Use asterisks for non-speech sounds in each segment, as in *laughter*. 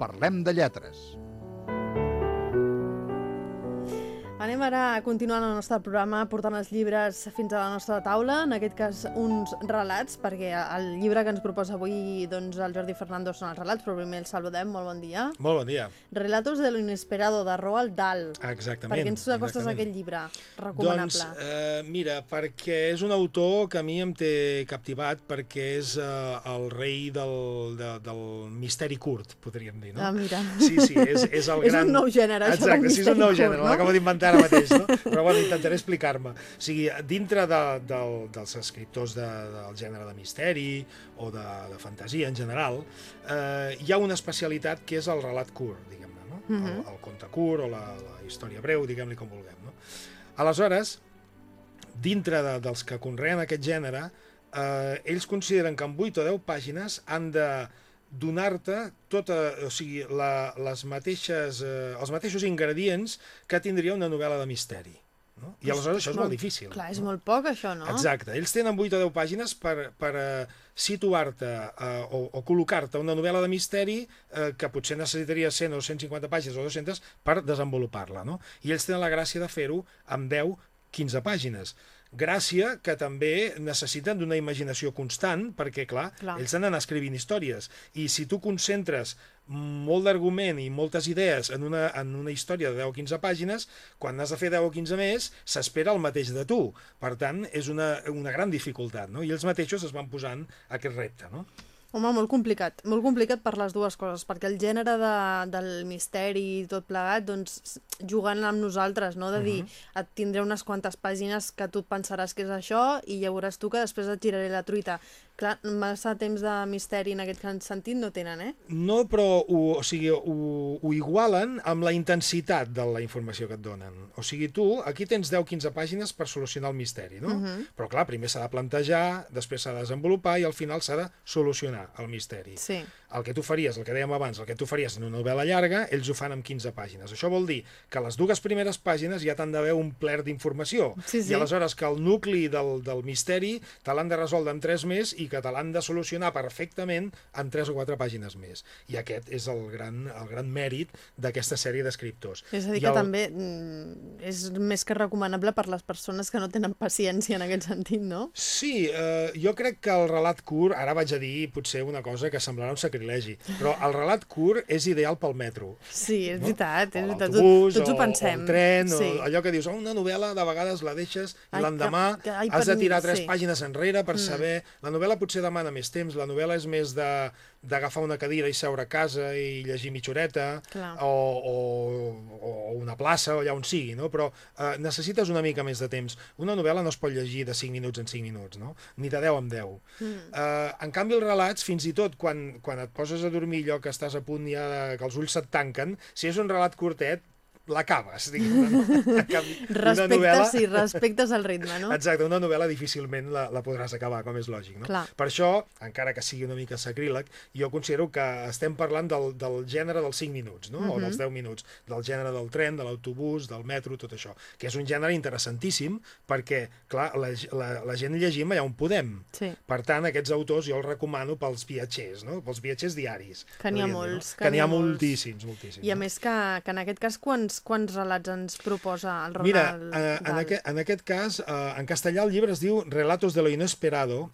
Parlem de lletres. Anem ara a continuar el nostre programa portant els llibres fins a la nostra taula, en aquest cas uns relats, perquè el llibre que ens proposa avui doncs, el Jordi Fernando són els relats, però primer el saludem, molt bon dia. Molt bon dia. Relatos de lo inesperado, de Roald Dahl. Exactament. Per què ens acostes a aquest llibre? Recomanable. Doncs, eh, mira, perquè és un autor que a mi em té captivat, perquè és eh, el rei del, de, del misteri curt, podríem dir, no? Ah, mira. Sí, sí, és, és el *laughs* És gran... un nou gènere, això Exacte, sí, és un nou gènere, no? l'acabo d'inventar ara mateix, no? Però bueno, intentaré explicar-me. O sigui, dintre de, del, dels escriptors de, del gènere de misteri o de, de fantasia en general, eh, hi ha una especialitat que és el relat curt, diguem-ne, no? Mhm. el, el conte curt o la, la història breu, diguem-li com vulguem, no? Aleshores, dintre de, dels que conreen aquest gènere, eh, ells consideren que en 8 o 10 pàgines han de donar-te tota, o sigui, la, les mateixes, eh, els mateixos ingredients que tindria una novel·la de misteri. No? I aleshores això és molt difícil. Clar, és no? molt poc, això, no? Exacte. Ells tenen 8 o 10 pàgines per, per eh, situar-te eh, o, o col·locar-te una novel·la de misteri eh, que potser necessitaria 100 o 150 pàgines o 200 per desenvolupar-la. No? I ells tenen la gràcia de fer-ho amb 10 15 pàgines. Gràcia que també necessiten d'una imaginació constant, perquè, clar, Clar. ells han d'anar escrivint històries. I si tu concentres molt d'argument i moltes idees en una, en una història de 10 o 15 pàgines, quan n'has de fer 10 o 15 més, s'espera el mateix de tu. Per tant, és una, una gran dificultat, no? I ells mateixos es van posant aquest repte, no? Home, molt complicat. Molt complicat per les dues coses, perquè el gènere de, del misteri i tot plegat, doncs, jugant amb nosaltres, no? De dir, et tindré unes quantes pàgines que tu et pensaràs que és això i ja veuràs tu que després et giraré la truita. Clar, massa temps de misteri en aquest sentit no tenen, eh? No, però ho, o sigui, ho, ho igualen amb la intensitat de la informació que et donen. O sigui, tu, aquí tens 10-15 pàgines per solucionar el misteri, no? Però, clar, primer s'ha de plantejar, després s'ha de desenvolupar i al final s'ha de solucionar el misteri. Sí. El que tu faries, el que dèiem abans, el que tu faries en una novel·la llarga, ells ho fan amb 15 pàgines. Això vol dir que les dues primeres pàgines ja t'han d'haver un plert d'informació. Sí, sí. I aleshores que el nucli del, del misteri te l'han de resoldre en 3 més i que te l'han de solucionar perfectament en 3 o 4 pàgines més. I aquest és el gran, el gran mèrit d'aquesta sèrie d'escriptors. És a dir, I que el... també mm, és més que recomanable per les persones que no tenen paciència en aquest sentit, no? Sí, eh, jo crec que el relat curt, ara vaig a dir potser una cosa que semblarà un sacrilegi, però el relat curt és ideal pel metro. Sí, és no? veritat, és O veritat. l'autobús, Tots ho o- pensem. O el tren, sí. o allò que dius, oh, una novel·la de vegades la deixes i l'endemà has de tirar tres sí. pàgines enrere per saber... La novel·la potser demana més temps, la novel·la és més de d'agafar una cadira i seure a casa i llegir Clar. o, o, o una plaça, o allà on sigui, no? però eh, necessites una mica més de temps. Una novel·la no es pot llegir de 5 minuts en 5 minuts, no? ni de 10 en 10. Mm. Eh, en canvi, els relats, fins i tot quan, quan et poses a dormir allò que estàs a punt ja de, que els ulls se't tanquen, si és un relat curtet, l'acabes, diguem-ne. No? En canvi, una Respectes, novel·la... sí, respectes el ritme, no? Exacte, una novel·la difícilment la, la podràs acabar, com és lògic. No? Clar. Per això, encara que sigui una mica sacríleg, jo considero que estem parlant del, del gènere dels 5 minuts, no? o Mhm. dels 10 minuts, del gènere del tren, de l'autobús, del metro, tot això, que és un gènere interessantíssim perquè, clar, la, la, la gent llegim allà on podem. Sí. Per tant, aquests autors jo els recomano pels viatgers, no? pels viatgers diaris. Que n'hi ha molts, No? Que n'hi ha molts. moltíssims, moltíssims. I a no? més que, que en aquest cas quants, quants relats ens proposa el Ronald Mira, eh, en, aquest, en aquest cas, eh, en castellà el llibre es diu Relatos de lo inesperado,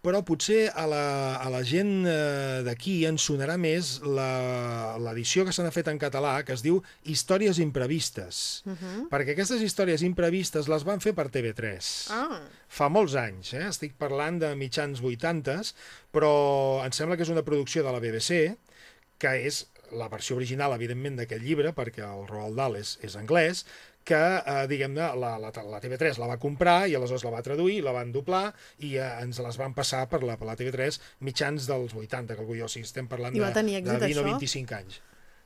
però potser a la, a la gent eh, d'aquí ens sonarà més la- l'edició que se n'ha fet en català, que es diu Històries imprevistes. Uh -huh. Perquè aquestes històries imprevistes les van fer per TV3 Ah, fa molts anys, eh? estic parlant de mitjans 80s, però em sembla que és una producció de la BBC, que és la versió original, evidentment, d'aquest llibre, perquè el Roald Dahl és, és anglès, que, eh, diguem-ne, la, la, la TV3 la va comprar i aleshores la va traduir, la van doblar i eh, ens les van passar per la, per la TV3 mitjans dels 80, que algú jo, o sigui, estem parlant de, de èxit, 20 o això? 25 anys.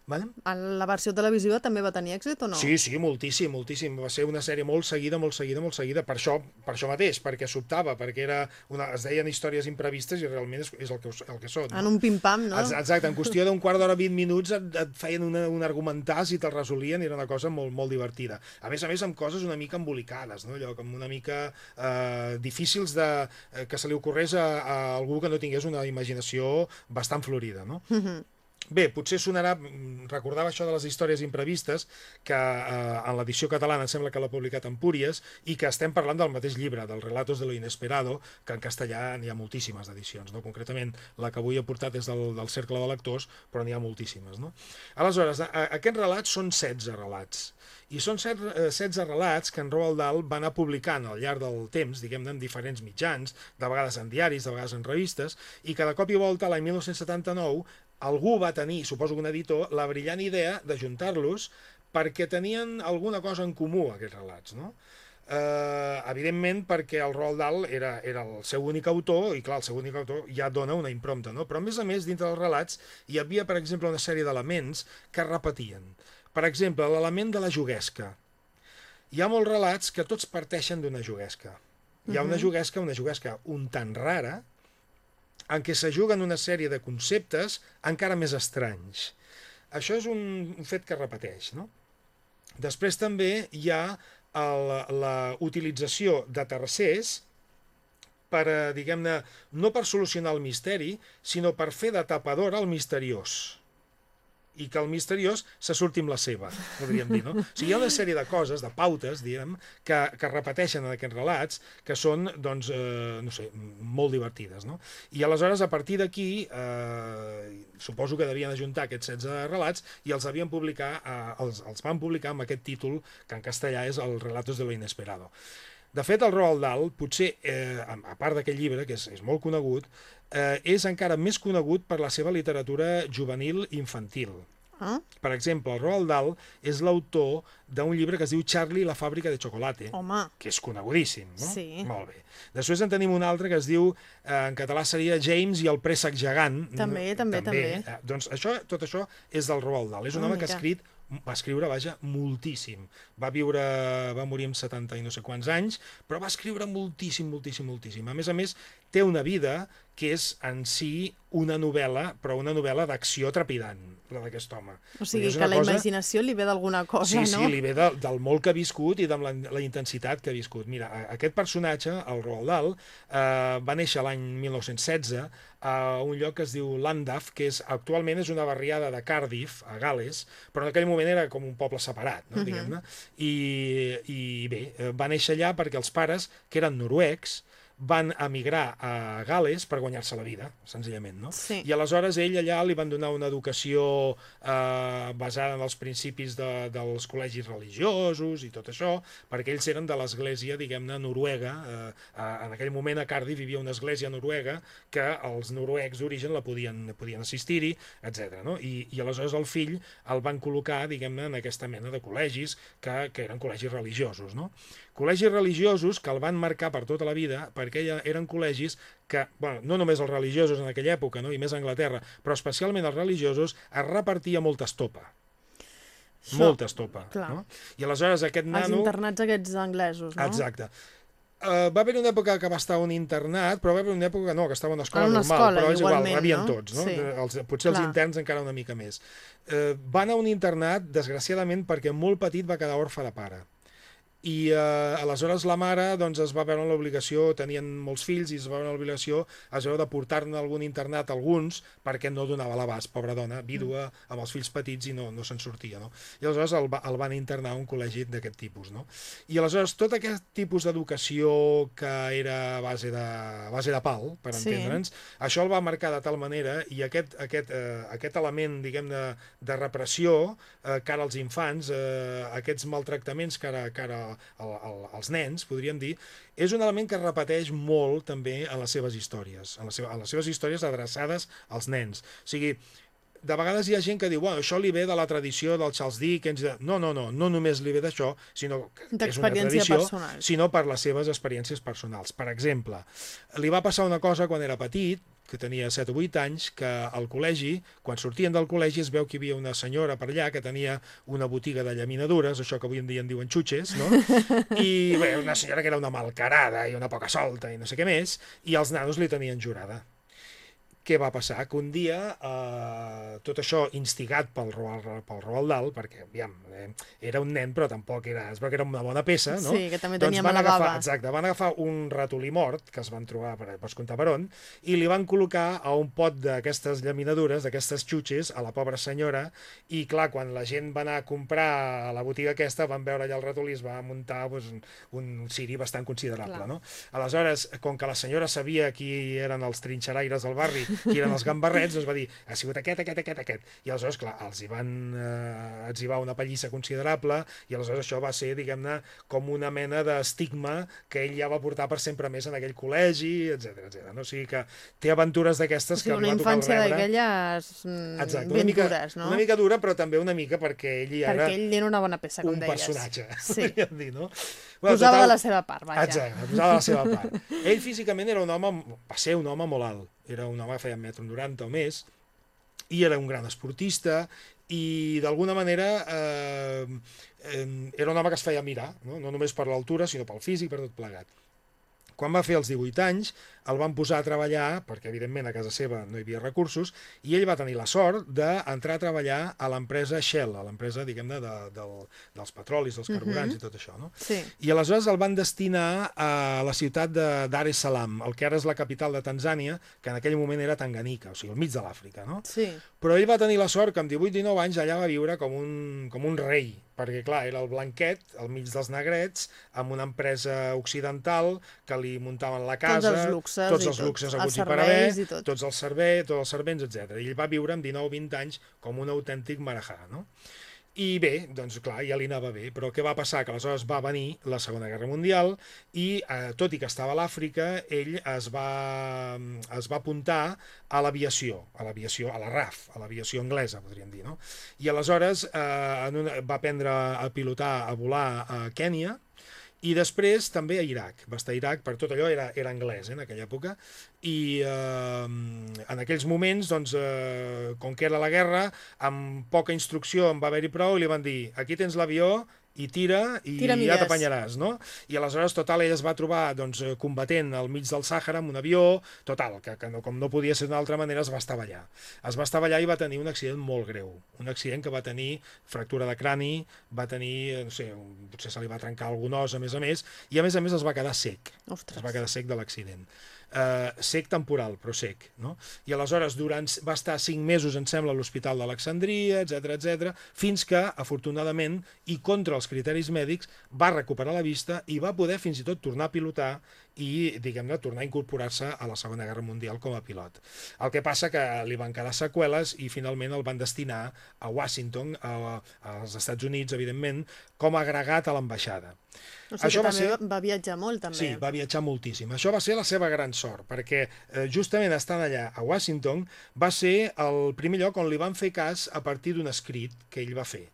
Vale? la versió televisiva també va tenir èxit o no? Sí, sí, moltíssim, moltíssim. Va ser una sèrie molt seguida, molt seguida, molt seguida, per això, per això mateix, perquè sobtava, perquè era una, es deien històries imprevistes i realment és, és el, que, el que són. En un pim-pam, no? Ex- Exacte, en qüestió d'un quart d'hora, 20 minuts, et, et feien una, un argumentàs i te'l resolien i era una cosa molt, molt divertida. A més a més, amb coses una mica embolicades, no? allò com una mica eh, difícils de, eh, que se li ocorrés a, a algú que no tingués una imaginació bastant florida. No? Bé, potser sonarà, mm, recordava això de les històries imprevistes, que eh, en l'edició catalana em sembla que l'ha publicat Empúries, i que estem parlant del mateix llibre, del Relatos de lo Inesperado, que en castellà n'hi ha moltíssimes edicions, no? concretament la que avui he portat és del, del Cercle de Lectors, però n'hi ha moltíssimes. No? Aleshores, a, a, aquests relats són 16 relats, i són 16 eh, relats que en Roald Dahl va anar publicant al llarg del temps, diguem-ne, en diferents mitjans, de vegades en diaris, de vegades en revistes, i de cop i volta, l'any 1979, algú va tenir, suposo que un editor, la brillant idea d'ajuntar-los perquè tenien alguna cosa en comú, aquests relats, no? Eh, evidentment perquè el Roald Dahl era, era el seu únic autor i clar, el seu únic autor ja dona una imprompta no? però a més a més dintre dels relats hi havia per exemple una sèrie d'elements que repetien per exemple l'element de la juguesca hi ha molts relats que tots parteixen d'una juguesca hi ha una juguesca, una juguesca un tant rara en què s'ajuguen una sèrie de conceptes encara més estranys. Això és un, fet que repeteix. No? Després també hi ha el, la utilització de tercers per, eh, diguem-ne, no per solucionar el misteri, sinó per fer de tapador al misteriós i que el misteriós se surti amb la seva, podríem dir, no? O sigui, hi ha una sèrie de coses, de pautes, diguem, que, que repeteixen en aquests relats, que són, doncs, eh, no sé, molt divertides, no? I aleshores, a partir d'aquí, eh, suposo que devien ajuntar aquests 16 relats i els havien publicar, eh, els, els van publicar amb aquest títol, que en castellà és el Relatos de lo Inesperado. De fet, el Roald Dahl, potser, eh, a part d'aquest llibre, que és, és molt conegut, eh, és encara més conegut per la seva literatura juvenil infantil. Ah? Per exemple, el Roald Dahl és l'autor d'un llibre que es diu Charlie la fàbrica de xocolate, Home, que és conegudíssim, no? Sí. Molt bé. Després en tenim un altre que es diu, eh, en català seria James i el préssec gegant. També, també, també. Eh, doncs això, tot això és del Roald Dahl. És un Ah, home que ha escrit va escriure, vaja, moltíssim. Va viure, va morir amb 70 i no sé quants anys, però va escriure moltíssim, moltíssim, moltíssim. A més a més, té una vida que és en si una novel·la, però una novel·la d'acció trepidant, la d'aquest home. o sigui És que la cosa- imaginació li ve d'alguna cosa, Sí, no? sí, li ve de, del molt que ha viscut i de la, la intensitat que ha viscut. Mira, aquest personatge, el Roald Dahl, eh, va néixer l'any 1916 a un lloc que es diu Llandaff, que és, actualment és una barriada de Cardiff, a Gales, però en aquell moment era com un poble separat, no, diguem-ne. I, I bé, eh, va néixer allà perquè els pares, que eren noruecs, van emigrar a Gales per guanyar-se la vida, senzillament, no? Sí. I aleshores ell allà li van donar una educació eh, basada en els principis de, dels col·legis religiosos i tot això, perquè ells eren de l'església, diguem-ne, noruega. Eh, en aquell moment a Cardiff hi havia una església noruega que els noruecs d'origen la podien, podien assistir-hi, etc. No? I, I aleshores el fill el van col·locar, diguem-ne, en aquesta mena de col·legis que, que eren col·legis religiosos, no? Col·legis religiosos que el van marcar per tota la vida perquè ja eren col·legis que, bueno, no només els religiosos en aquella època, no? i més a Anglaterra, però especialment els religiosos, es repartia molta estopa. Això, molta estopa. clar. No? I aleshores aquest Els nano... internats aquests anglesos, no? Exacte. Uh, va haver una època que va estar un internat, però va haver una època que no, que estava una escola una normal, escola, però és igual, rebien no? tots, no? Sí. Els, potser els Clar. interns encara una mica més. Uh, va anar a un internat, desgraciadament, perquè molt petit va quedar orfe de pare. I eh, aleshores la mare doncs, es va veure en l'obligació, tenien molts fills i es va veure en l'obligació, es veu de portar-ne algun internat alguns perquè no donava l'abast, pobra dona, vídua, amb els fills petits i no, no se'n sortia. No? I aleshores el, va, el van internar a un col·legi d'aquest tipus. No? I aleshores tot aquest tipus d'educació que era a base de, base de pal, per Sí. entendre'ns, això el va marcar de tal manera i aquest, aquest, eh, aquest element, diguem de, de repressió eh, cara als infants, eh, aquests maltractaments cara, cara al, als nens, podríem dir, és un element que es repeteix molt també en les seves històries, en les, seva, en les seves històries adreçades als nens. O sigui, de vegades hi ha gent que diu, bueno, això li ve de la tradició del Charles Dickens. de-". No, no, no, no només li ve d'això, sinó que és una tradició, personal. sinó per les seves experiències personals. Per exemple, li va passar una cosa quan era petit, que tenia 7 o 8 anys, que al col·legi, quan sortien del col·legi, es veu que hi havia una senyora per allà que tenia una botiga de llaminadures, això que avui en dia en diuen xutxes, no? *laughs* I bé, una senyora que era una malcarada i una poca solta i no sé què més, i els nanos li tenien jurada. Què va passar? Que un dia, eh, tot això instigat pel Roald, pel Roald Dahl, perquè, aviam, eh, era un nen, però tampoc era... Es veu que era una bona peça, no? Sí, que també doncs tenia van mala agafar, bava. Exacte, van agafar un ratolí mort, que es van trobar per, per comptar per on, i li van col·locar a un pot d'aquestes llaminadures, d'aquestes xutxes, a la pobra senyora, i clar, quan la gent va anar a comprar a la botiga aquesta, van veure allà el ratolí, es va muntar doncs, un, un ciri bastant considerable, Clar. no? Aleshores, com que la senyora sabia qui eren els trinxeraires del barri, qui eren els gambarrets, doncs va dir, ha sigut aquest, aquest, aquest, aquest. I aleshores, clar, els hi van eh, etzibar una pallissa considerable i aleshores això va ser, diguem-ne, com una mena d'estigma que ell ja va portar per sempre més en aquell col·legi, etc etc. No? O sigui que té aventures d'aquestes sigui, que una infància d'aquelles mm, Exacte, ben una mica, no? una mica dura, però també una mica perquè ell ja Perquè era ell era una bona peça, com un deies. personatge, *laughs* Sí. dir, no? Posava de la seva part, vaja. Exacte, posava de la seva part. Ell físicament era un home, va ser un home molt alt, era un home que feia 1,90 m o més, i era un gran esportista, i d'alguna manera eh, eh, era un home que es feia mirar, no, no només per l'altura, sinó pel físic, per tot plegat. Quan va fer els 18 anys, el van posar a treballar, perquè evidentment a casa seva no hi havia recursos, i ell va tenir la sort d'entrar a treballar a l'empresa Shell, a l'empresa, diguem-ne, de, del, dels petrolis, dels carburants uh -huh. i tot això, no? Sí. I aleshores el van destinar a la ciutat de Dar es Salaam, el que ara és la capital de Tanzània, que en aquell moment era Tanganica, o sigui, al mig de l'Àfrica, no? Sí. Però ell va tenir la sort que amb 18-19 anys allà va viure com un, com un rei, perquè clar, era el blanquet, al mig dels negrets, amb una empresa occidental que li muntaven la casa, luxes tots els tot, luxes els i per haver, tot. tots els serveis, tots els servents, etc. I ell va viure amb 19-20 anys com un autèntic marajà, no? I bé, doncs clar, ja li anava bé, però què va passar? Que aleshores va venir la Segona Guerra Mundial i, eh, tot i que estava a l'Àfrica, ell es va, es va apuntar a l'aviació, a l'aviació, a la RAF, a l'aviació anglesa, podríem dir, no? I aleshores eh, en una, va aprendre a pilotar, a volar a Kènia, i després també a Iraq. Va estar a Iraq, per tot allò era, era anglès eh, en aquella època, i eh, en aquells moments, doncs, eh, com que era la guerra, amb poca instrucció en va haver-hi prou, i li van dir, aquí tens l'avió, i tira i Tira ja t'apanyaràs, no? I aleshores, total, ell es va trobar doncs, eh, combatent al mig del Sàhara amb un avió, total, que, que no, com no podia ser d'una altra manera, es va estavellar. Es va estavellar i va tenir un accident molt greu. Un accident que va tenir fractura de crani, va tenir, eh, no sé, potser se li va trencar algun os, a més a més, i a més a més es va quedar sec. Ostres. Es va quedar sec de l'accident. Uh, sec temporal, però sec, no? I aleshores durant, va estar cinc mesos, em sembla, a l'Hospital d'Alexandria, etc etc, fins que, afortunadament, i contra els criteris mèdics, va recuperar la vista i va poder fins i tot tornar a pilotar i, diguem-ne, tornar a incorporar-se a la Segona Guerra Mundial com a pilot. El que passa que li van quedar seqüeles i finalment el van destinar a Washington, a, als Estats Units, evidentment, com a agregat a l'ambaixada. O sigui Això va també ser- va viatjar molt, també. Sí, va viatjar moltíssim. Això va ser la seva gran sort, perquè eh, justament estant allà a Washington va ser el primer lloc on li van fer cas a partir d'un escrit que ell va fer.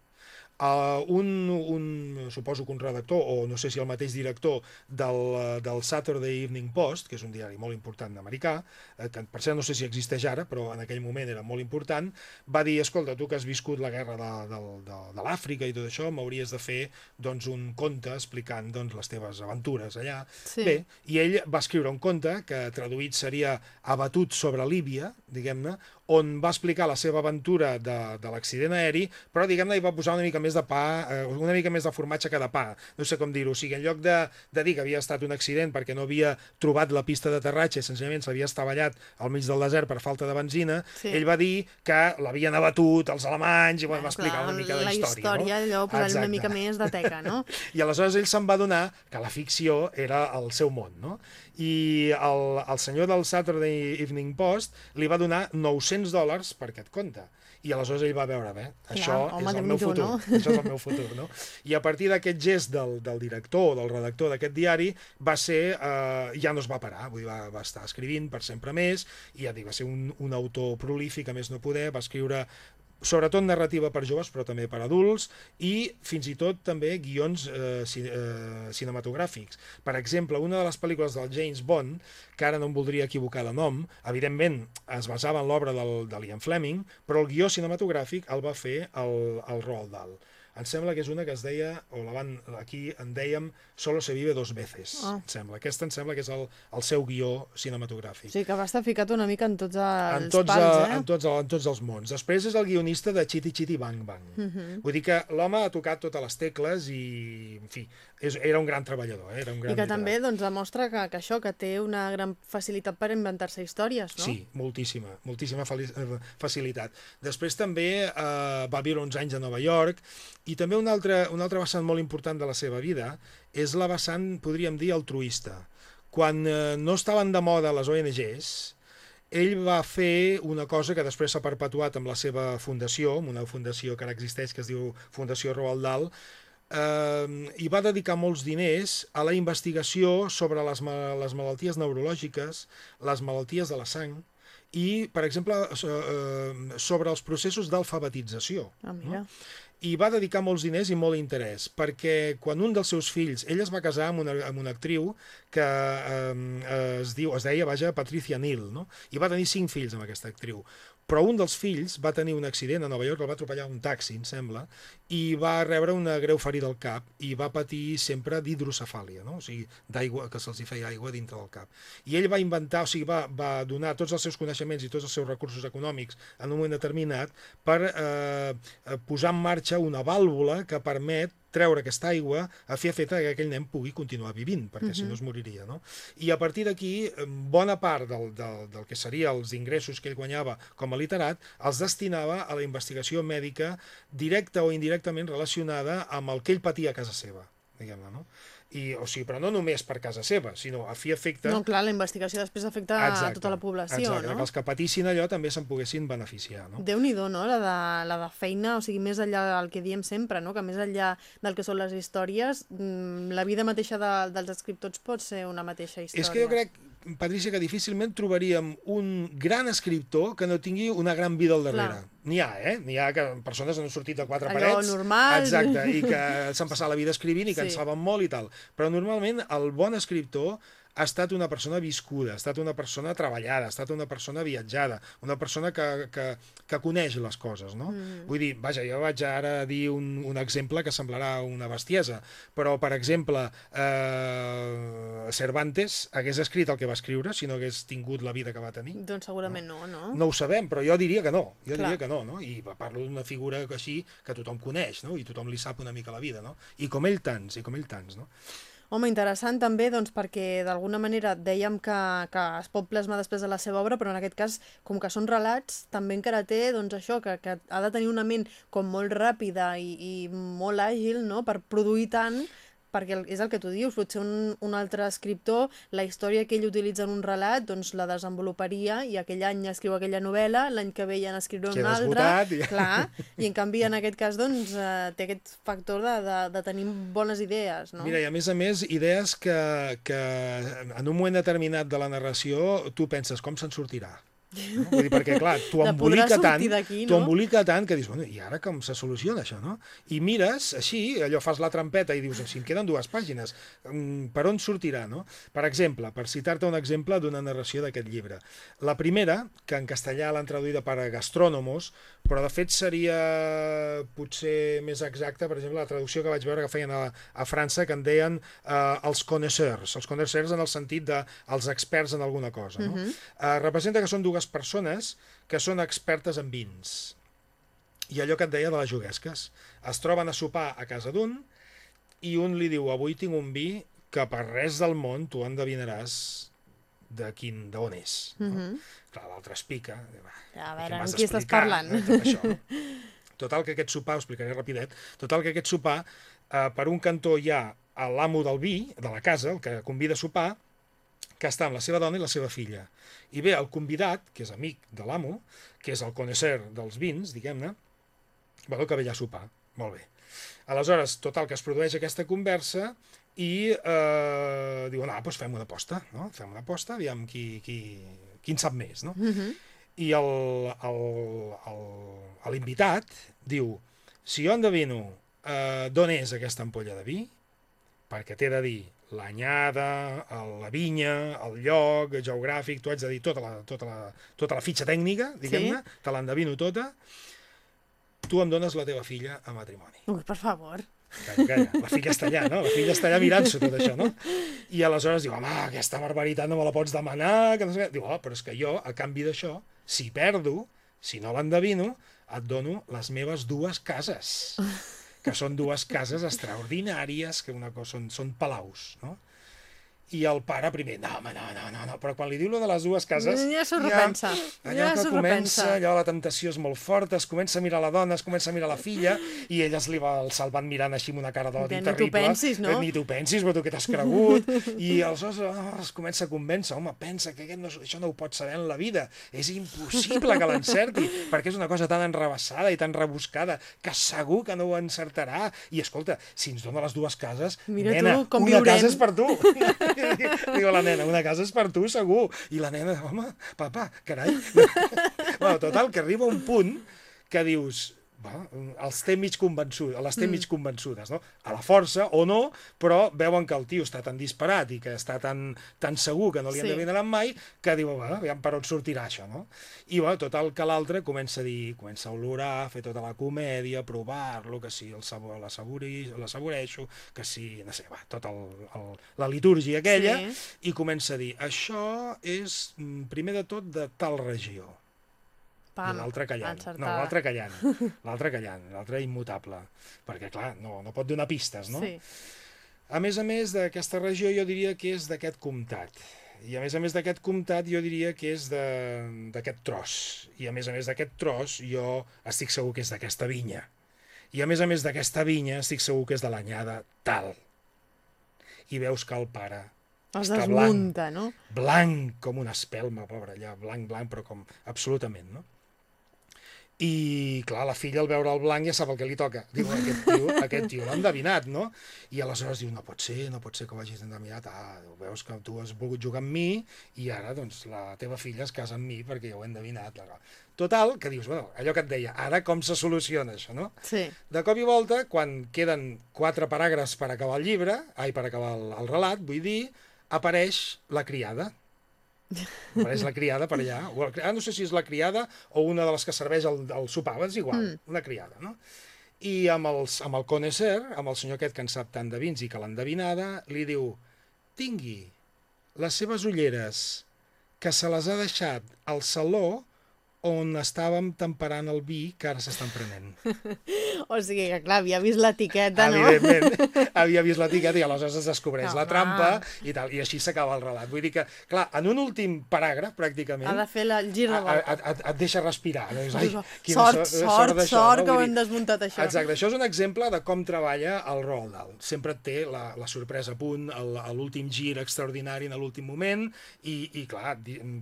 Uh, un, un, suposo que un redactor, o no sé si el mateix director del, del Saturday Evening Post, que és un diari molt important americà, eh, que per cert no sé si existeix ara, però en aquell moment era molt important, va dir, escolta, tu que has viscut la guerra de, de, de, de l'Àfrica i tot això, m'hauries de fer doncs, un conte explicant doncs, les teves aventures allà. Sí. Bé, i ell va escriure un conte que traduït seria Abatut sobre Líbia, diguem-ne, on va explicar la seva aventura de, de l'accident aeri, però diguem-ne hi va posar una mica més de pa, eh, una mica més de formatge que de pa, no sé com dir-ho, o sigui, en lloc de, de dir que havia estat un accident perquè no havia trobat la pista d'aterratge, senzillament s'havia estavellat al mig del desert per falta de benzina, Sí. ell va dir que l'havien abatut els alemanys, i bueno, va explicar Clar, una mica de la història. història, no? allò, posar-li una mica més de teca, no? *laughs* I aleshores ell se'n va donar que la ficció era el seu món, no? I el, el senyor del Saturday Evening Post li va donar 900 dòlars per aquest conte. I aleshores ell va veure, bé, això home, és el meu futur, no? això és el meu futur, no? I a partir d'aquest gest del, del director o del redactor d'aquest diari va ser, eh, ja no es va parar, vull dir, va, va estar escrivint per sempre més, i ja dic, va ser un, un autor prolífic, a més no poder, va escriure sobretot narrativa per joves, però també per adults, i fins i tot també guions eh, eh, cinematogràfics. Per exemple, una de les pel·lícules del James Bond, que ara no em voldria equivocar de nom, evidentment es basava en l'obra de l'Ian Fleming, però el guió cinematogràfic el va fer el, el Roald Dahl. Em sembla que és una que es deia, o la van, aquí en dèiem Solo se vive dos veces, Ah. em sembla. Aquesta em sembla que és el, el seu guió cinematogràfic. Sigui que va estar ficat una mica en tots els en tots, pals, eh? eh? en, tots, en tots els mons. Després és el guionista de Chitty Chitty Bang Bang. Uh Mhm. -huh. Vull dir que l'home ha tocat totes les tecles i, en fi, és, era un gran treballador, eh? era un gran I que literat. també doncs, demostra que, que això, que té una gran facilitat per inventar-se històries, no? Sí, moltíssima, moltíssima eh, facilitat. Després també eh, va viure uns anys a Nova York i també un altre, un altre vessant molt important de la seva vida és la vessant, podríem dir, altruista. Quan eh, no estaven de moda les ONGs, ell va fer una cosa que després s'ha perpetuat amb la seva fundació, amb una fundació que ara existeix que es diu Fundació Roald Dahl, eh, i va dedicar molts diners a la investigació sobre les, les malalties neurològiques, les malalties de la sang, i, per exemple, eh, sobre els processos d'alfabetització. Ah, mira. I va dedicar molts diners i molt interès, perquè quan un dels seus fills, ell es va casar amb una, amb una actriu que eh, es, diu, es deia, vaja, Patricia Neal, no? i va tenir cinc fills amb aquesta actriu. Però un dels fills va tenir un accident a Nova York, el va atropellar un taxi, em sembla, i va rebre una greu ferida al cap i va patir sempre d'hidrocefàlia, no? o sigui, d'aigua, que se'ls feia aigua dintre del cap. I ell va inventar, o sigui, va, va donar tots els seus coneixements i tots els seus recursos econòmics en un moment determinat per eh, eh, posar en marxa una vàlvula que permet treure aquesta aigua a fer efecte que aquell nen pugui continuar vivint, perquè uh -huh. si no es moriria. No? I a partir d'aquí, bona part del, del, del que seria els ingressos que ell guanyava com a literat els destinava a la investigació mèdica directa o indirectament relacionada amb el que ell patia a casa seva, diguem-ne, no? I, o sigui, però no només per casa seva, sinó a fi efecte... No, clar, la investigació després afecta a tota la població, exacte, no? que els que patissin allò també se'n poguessin beneficiar, no? Déu-n'hi-do, no?, la de, la de feina, o sigui, més enllà del que diem sempre, no?, que més enllà del que són les històries, mm, la vida mateixa de, dels escriptors pot ser una mateixa història. És que jo crec, Patrícia, que difícilment trobaríem un gran escriptor que no tingui una gran vida al darrere. N'hi ha, eh? N'hi ha que persones han sortit de quatre Allò parets. normal. Exacte, i que s'han passat la vida escrivint i que Sí. en saben molt i tal. Però normalment el bon escriptor ha estat una persona viscuda, ha estat una persona treballada, ha estat una persona viatjada, una persona que, que, que coneix les coses, no? Mm. Vull dir, vaja, jo vaig ara dir un, un exemple que semblarà una bestiesa, però, per exemple, eh, Cervantes hagués escrit el que va escriure si no hagués tingut la vida que va tenir? Doncs segurament no, no? No ho sabem, però jo diria que no, jo Clar. diria que no, no? I parlo d'una figura així que tothom coneix, no? I tothom li sap una mica la vida, no? I com ell tants, i com ell tants, no? Home, interessant també doncs, perquè d'alguna manera dèiem que, que es pot plasmar després de la seva obra, però en aquest cas, com que són relats, també encara té doncs, això, que, que ha de tenir una ment com molt ràpida i, i molt àgil no? per produir tant, perquè és el que tu dius, potser un, un altre escriptor, la història que ell utilitza en un relat, doncs la desenvoluparia i aquell any escriu aquella novel·la, l'any que ve ja n'escriurà una altra, i- clar, i en canvi en aquest cas doncs, eh, té aquest factor de, de, de tenir bones idees, no? Mira, i a més a més, idees que, que en un moment determinat de la narració tu penses com se'n sortirà. No? Vull dir, perquè, clar, *laughs* t'ho embolica tant, t'ho no? embolica tant que dius, bueno, i ara com se soluciona això, no? I mires, així, allò fas la trampeta i dius, si em queden dues pàgines, mm, per on sortirà, no? Per exemple, per citar-te un exemple d'una narració d'aquest llibre. La primera, que en castellà l'han traduïda per gastrònomos, però de fet seria potser més exacta, per exemple, la traducció que vaig veure que feien a, a França, que en deien eh, els connoisseurs, els connoisseurs en el sentit de els experts en alguna cosa. No? eh, representa que són dues persones que són expertes en vins. I allò que et deia de les juguesques. Es troben a sopar a casa d'un i un li diu, avui tinc un vi que per res del món tu endevinaràs de quin, d'on és. No? Mhm. Clar, l'altre es pica. "Va, A què veure, m'has amb qui estàs d'explicar?" parlant? No? Tot això, no? Total que aquest sopar, ho explicaré rapidet, total que aquest sopar, eh, per un cantó hi ha l'amo del vi, de la casa, el que convida a sopar, que està amb la seva dona i la seva filla. I ve el convidat, que és amic de l'amo, que és el connoisseur dels vins, diguem-ne, bueno, que ve allà a sopar. Molt bé. Aleshores, total, que es produeix aquesta conversa i eh, diuen, ah, doncs fem una aposta, no? Fem una aposta, aviam qui, qui, qui en sap més, no? Mhm. I el- el- el- l'invitat diu, si jo endevino eh, d'on és aquesta ampolla de vi, perquè t'he de dir l'anyada, el- la vinya, el lloc geogràfic, tu haig de dir tota la, tota la, tota la fitxa tècnica, diguem-ne, te l'endevino tota, tu em dones la teva filla a matrimoni. Ui, per favor. Calla, calla. La filla està allà, no? La filla està allà mirant-s'ho tot això, no? I aleshores diu, home, aquesta barbaritat no me la pots demanar, que no sé què. Diu, oh, però és que jo, a canvi d'això, si perdo, si no l'endevino, et dono les meves dues cases, que són dues cases extraordinàries, que una cosa són, són palaus, no? I el pare primer, no, home, no, no, no, no, però quan li diu lo de les dues cases... Ja s'ho repensa. allò Ja que s'ho comença, repensa. allò la temptació és molt forta, es comença a mirar la dona, es comença a mirar la filla, i ella es li va, se'l van mirant així amb una cara d'odi Que ni t'ho terrible. pensis, no? Ni t'ho pensis, però tu què t'has cregut? I aleshores oh, es comença a convèncer, home, pensa que aquest no, això no ho pot saber en la vida, és impossible que l'encerti, perquè és una cosa tan enrebaçada i tan rebuscada, que segur que no ho encertarà. I escolta, si ens dona les dues cases, Mira nena, tu, com una viurem. casa és per tu. *laughs* *laughs* Diu la nena, una casa és per tu, segur. I la nena, home, papa, carai. *laughs* bueno, total, que arriba un punt que dius, va, els té mig convençut, les té mm. mig convençudes, no? A la força, o no, però veuen que el tio està tan disparat i que està tan, tan segur que no li Sí. endevinaran mai, que diu, va, aviam per on sortirà això, no? I, bueno, total, que l'altre comença a dir, comença a olorar, a fer tota la comèdia, provar-lo, que si el sabo, la, sabori, la saboreixo, que si, no sé, va, tota el, el, la litúrgia aquella, Sí. i comença a dir, això és, mm, primer de tot, de tal regió. Pam, I l'altre callant. encertada. No, l'altre callant. L'altre callant, l'altre immutable. Perquè, clar, no, no pot donar pistes, no? Sí. A més a més d'aquesta regió, jo diria que és d'aquest comtat. I a més a més d'aquest comtat, jo diria que és de- d'aquest tros. I a més a més d'aquest tros, jo estic segur que és d'aquesta vinya. I a més a més d'aquesta vinya, estic segur que és de l'anyada tal. I veus que el pare Es està desmunta, no? blanc com una espelma, pobre, allà, blanc, blanc, però com absolutament, no? I, clar, la filla al veure el blanc ja sap el que li toca. Diu, aquest tio, *laughs* aquest tio l'ha endevinat, no? I aleshores diu, no pot ser, no pot ser que ho hagis endevinat. Ah, veus que tu has volgut jugar amb mi i ara, doncs, la teva filla es casa amb mi perquè ja ho he endevinat. Total, que dius, bueno, allò que et deia, ara com se soluciona això, no? Sí. De cop i volta, quan queden quatre paràgrafs per acabar el llibre, ai, per acabar el, el relat, vull dir, apareix la criada. Apareix la criada per allà. O el, ah, no sé si és la criada o una de les que serveix el, el sopar, és igual, mm. una criada, no? I amb, els, amb el connoisseur, amb el senyor aquest que en sap tant de vins i que l'ha endevinada, li diu, tingui les seves ulleres, que se les ha deixat al saló on estàvem temperant el vi que ara s'estan prenent. *laughs* O sigui que, clar, havia vist l'etiqueta, no? Evidentment, havia vist l'etiqueta i aleshores es descobreix No, la trampa i tal, i així s'acaba el relat. Vull dir que, clar, en un últim paràgraf, pràcticament, Ha de fer la, el gir de a- volta. et, deixa respirar. No? Dius, ai, quina Sort, so- sort, d'això, sort que Vull ho hem desmuntat, això. Exacte, això és un exemple de com treballa el Roald Dahl. Sempre té la, la sorpresa a punt, l'últim gir extraordinari en l'últim moment, i, i clar,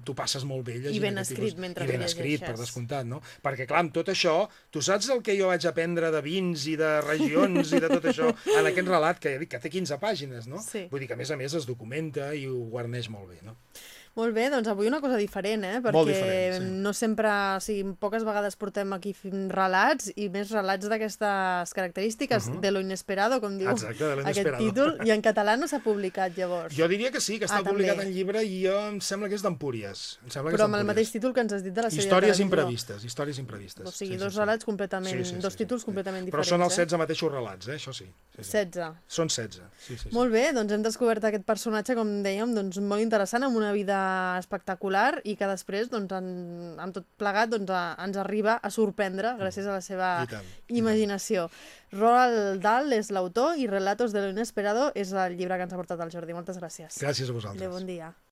tu passes molt bé llegint I ben escrit mentre I ben ho escrit, per descomptat, no? Perquè, clar, amb tot això, tu saps el que jo vaig aprendre de vins i de regions i de tot això en aquest relat, que, que té 15 pàgines, no? Sí. Vull dir que, a més a més, es documenta i ho guarneix molt bé, no? Molt bé, doncs avui una cosa diferent, eh? Perquè Molt diferent, sí. no sempre, o sigui, poques vegades portem aquí relats i més relats d'aquestes característiques, de lo inesperado, com diu. Exacte, de lo aquest inesperado. títol, i en *laughs* català no s'ha publicat llavors. Jo diria que sí, que està Ah, publicat també. en llibre i jo em sembla que és d'Empúries. Però amb el mateix títol que ens has dit de la sèrie Històries imprevistes, històries imprevistes. O sigui, Sí, sí, dos sí. relats completament, dos títols completament Però diferents. són els eh? 16 mateixos relats, eh? això sí. sí, sí. 16. Són 16, sí, sí. sí. Molt bé, doncs hem descobert aquest personatge, com dèiem, doncs molt interessant, amb una vida espectacular i que després, doncs, en, amb tot plegat, doncs, a, ens arriba a sorprendre gràcies a la seva I tant, i tant. imaginació. Roald Dahl és l'autor i Relatos de lo Inesperado és el llibre que ens ha portat el Jordi. Moltes gràcies. Gràcies a vosaltres. Adéu, bon dia.